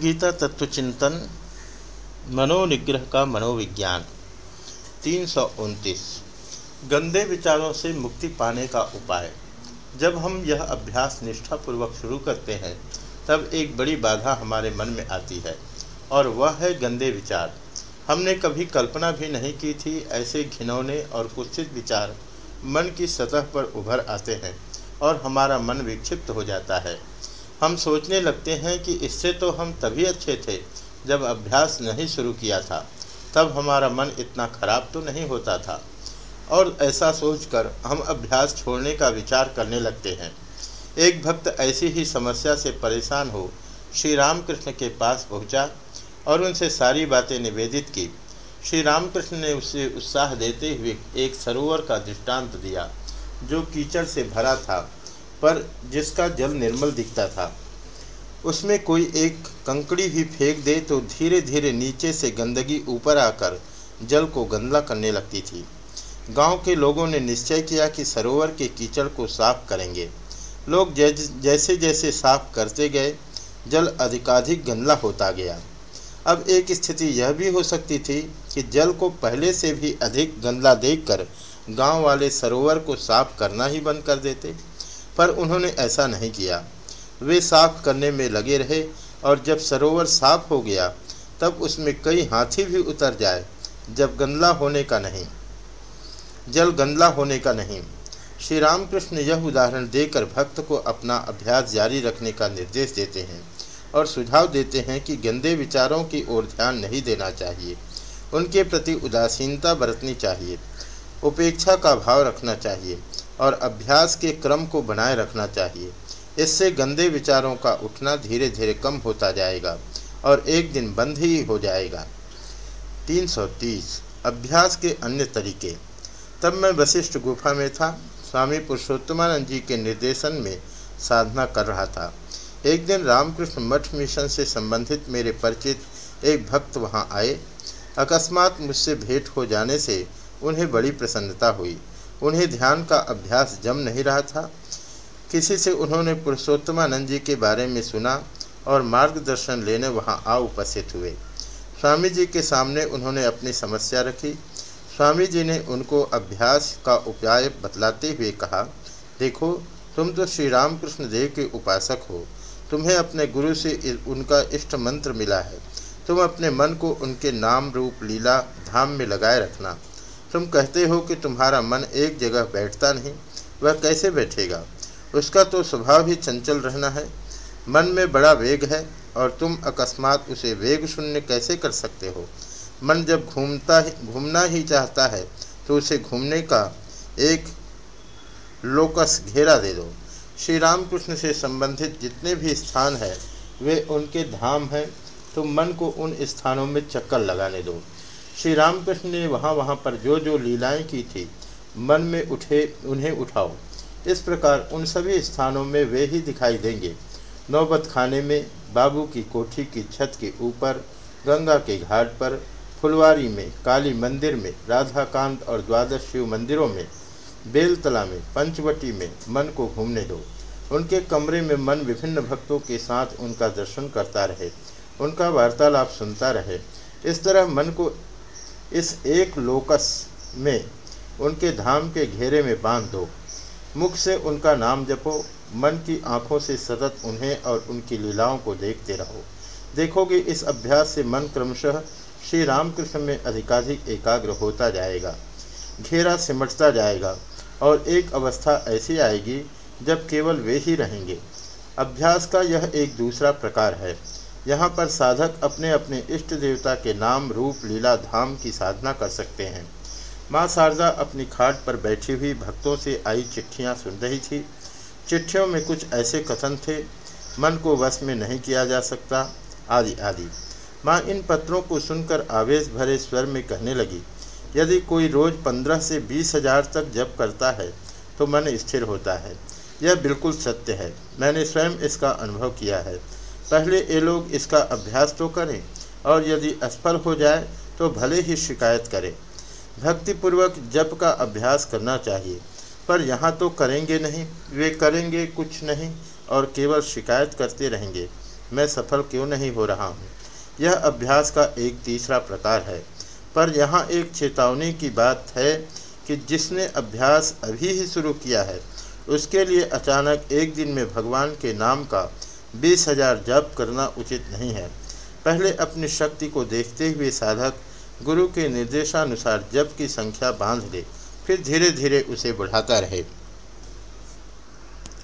गीता तत्व चिंतन मनोनिग्रह का मनोविज्ञान, तीन सौ उनतीस। गंदे विचारों से मुक्ति पाने का उपाय। जब हम यह अभ्यास निष्ठापूर्वक शुरू करते हैं, तब एक बड़ी बाधा हमारे मन में आती है, और वह है गंदे विचार। हमने कभी कल्पना भी नहीं की थी, ऐसे घिनौने और कुत्सित विचार मन की सतह पर उभर आते हैं, और हमारा मन विक्षिप्त हो जाता है। हम सोचने लगते हैं कि इससे तो हम तभी अच्छे थे जब अभ्यास नहीं शुरू किया था। तब हमारा मन इतना खराब तो नहीं होता था। और ऐसा सोचकर हम अभ्यास छोड़ने का विचार करने लगते हैं। एक भक्त ऐसी ही समस्या से परेशान हो श्री रामकृष्ण के पास पहुँचा और उनसे सारी बातें निवेदित की। श्री रामकृष्ण ने उसे उत्साह देते हुए एक सरोवर का दृष्टांत दिया, जो कीचड़ से भरा था। पर जिसका जल निर्मल दिखता था, उसमें कोई एक कंकड़ी भी फेंक दे तो धीरे धीरे नीचे से गंदगी ऊपर आकर जल को गंदला करने लगती थी। गाँव के लोगों ने निश्चय किया कि सरोवर के कीचड़ को साफ़ करेंगे। लोग जैसे जैसे साफ़ करते गए, जल अधिकाधिक गंदला होता गया। अब एक स्थिति यह भी हो सकती थी कि जल को पहले से भी अधिक गंदा देखकर गाँव वाले सरोवर को साफ़ करना ही बंद कर देते। पर उन्होंने ऐसा नहीं किया। वे साफ़ करने में लगे रहे और जब सरोवर साफ़ हो गया, तब उसमें कई हाथी भी उतर जाए, जब गंदला होने का नहीं। जल गंदला होने का नहीं। श्री रामकृष्ण यह उदाहरण देकर भक्त को अपना अभ्यास जारी रखने का निर्देश देते हैं और सुझाव देते हैं कि गंदे विचारों की ओर ध्यान नहीं देना चाहिए। उनके प्रति उदासीनता बरतनी चाहिए। उपेक्षा का भाव रखना चाहिए। और अभ्यास के क्रम को बनाए रखना चाहिए। इससे गंदे विचारों का उठना धीरे धीरे कम होता जाएगा और एक दिन बंद ही हो जाएगा। 330 अभ्यास के अन्य तरीके। तब मैं वशिष्ठ गुफा में था। स्वामी पुरुषोत्तमानंद जी के निर्देशन में साधना कर रहा था। एक दिन रामकृष्ण मठ मिशन से संबंधित मेरे परिचित एक भक्त वहाँ आए। अकस्मात मुझसे भेंट हो जाने से उन्हें बड़ी प्रसन्नता हुई। उन्हें ध्यान का अभ्यास जम नहीं रहा था। किसी से उन्होंने पुरुषोत्तमानंद जी के बारे में सुना और मार्गदर्शन लेने वहाँ आ उपस्थित हुए। स्वामी जी के सामने उन्होंने अपनी समस्या रखी। स्वामी जी ने उनको अभ्यास का उपाय बतलाते हुए कहा, देखो, तुम तो श्री रामकृष्ण देव के उपासक हो। तुम्हें अपने गुरु से उनका इष्ट मंत्र मिला है। तुम अपने मन को उनके नाम रूप लीला धाम में लगाए रखना। तुम कहते हो कि तुम्हारा मन एक जगह बैठता नहीं, वह कैसे बैठेगा? उसका तो स्वभाव ही चंचल रहना है। मन में बड़ा वेग है, और तुम अकस्मात उसे वेग शून्य कैसे कर सकते हो? मन जब घूमता ही, घूमना ही चाहता है तो उसे घूमने का एक लोकस घेरा दे दो। श्री रामकृष्ण से संबंधित जितने भी स्थान हैं, वे उनके धाम हैं तो मन को उन स्थानों में चक्कर लगाने दो। श्री रामकृष्ण ने वहाँ वहाँ पर जो जो लीलाएँ की थी, मन में उठे, उन्हें उठाओ। इस प्रकार उन सभी स्थानों में वे ही दिखाई देंगे। नौबत खाने में बाबू की कोठी की छत के ऊपर, गंगा के घाट पर, फुलवारी में, काली मंदिर में, राधाकांत और द्वादश शिव मंदिरों में, बेलतला में, पंचवटी में मन को घूमने दो। उनके कमरे में मन विभिन्न भक्तों के साथ उनका दर्शन करता रहे, उनका वार्तालाप सुनता रहे। इस तरह मन को इस एक लोकस में उनके धाम के घेरे में बाँध दो। मुख से उनका नाम जपो, मन की आँखों से सतत उन्हें और उनकी लीलाओं को देखते रहो। देखोगे इस अभ्यास से मन क्रमशः श्री रामकृष्ण में अधिकाधिक एकाग्र होता जाएगा, घेरा सिमटता जाएगा और एक अवस्था ऐसी आएगी जब केवल वे ही रहेंगे। अभ्यास का यह एक दूसरा प्रकार है। यहाँ पर साधक अपने अपने इष्ट देवता के नाम रूप लीला धाम की साधना कर सकते हैं। माँ शारदा अपनी खाट पर बैठी हुई भक्तों से आई चिट्ठियाँ सुन रही थी। चिट्ठियों में कुछ ऐसे कथन थे, मन को वश में नहीं किया जा सकता, आदि आदि। माँ इन पत्रों को सुनकर आवेश भरे स्वर में कहने लगी, यदि कोई रोज़ पंद्रह से बीस हज़ार तक जप करता है तो मन स्थिर होता है। यह बिल्कुल सत्य है। मैंने स्वयं इसका अनुभव किया है। पहले ये लोग इसका अभ्यास तो करें और यदि असफल हो जाए तो भले ही शिकायत करें। भक्तिपूर्वक जप का अभ्यास करना चाहिए। पर यहाँ तो करेंगे नहीं, वे करेंगे कुछ नहीं और केवल शिकायत करते रहेंगे। मैं सफल क्यों नहीं हो रहा हूँ? यह अभ्यास का एक तीसरा प्रकार है। पर यहाँ एक चेतावनी की बात है कि जिसने अभ्यास अभी ही शुरू किया है, उसके लिए अचानक एक दिन में भगवान के नाम का बीस हज़ार जप करना उचित नहीं है। पहले अपनी शक्ति को देखते हुए साधक गुरु के निर्देशानुसार जप की संख्या बाँध ले, फिर धीरे धीरे उसे बढ़ाता रहे।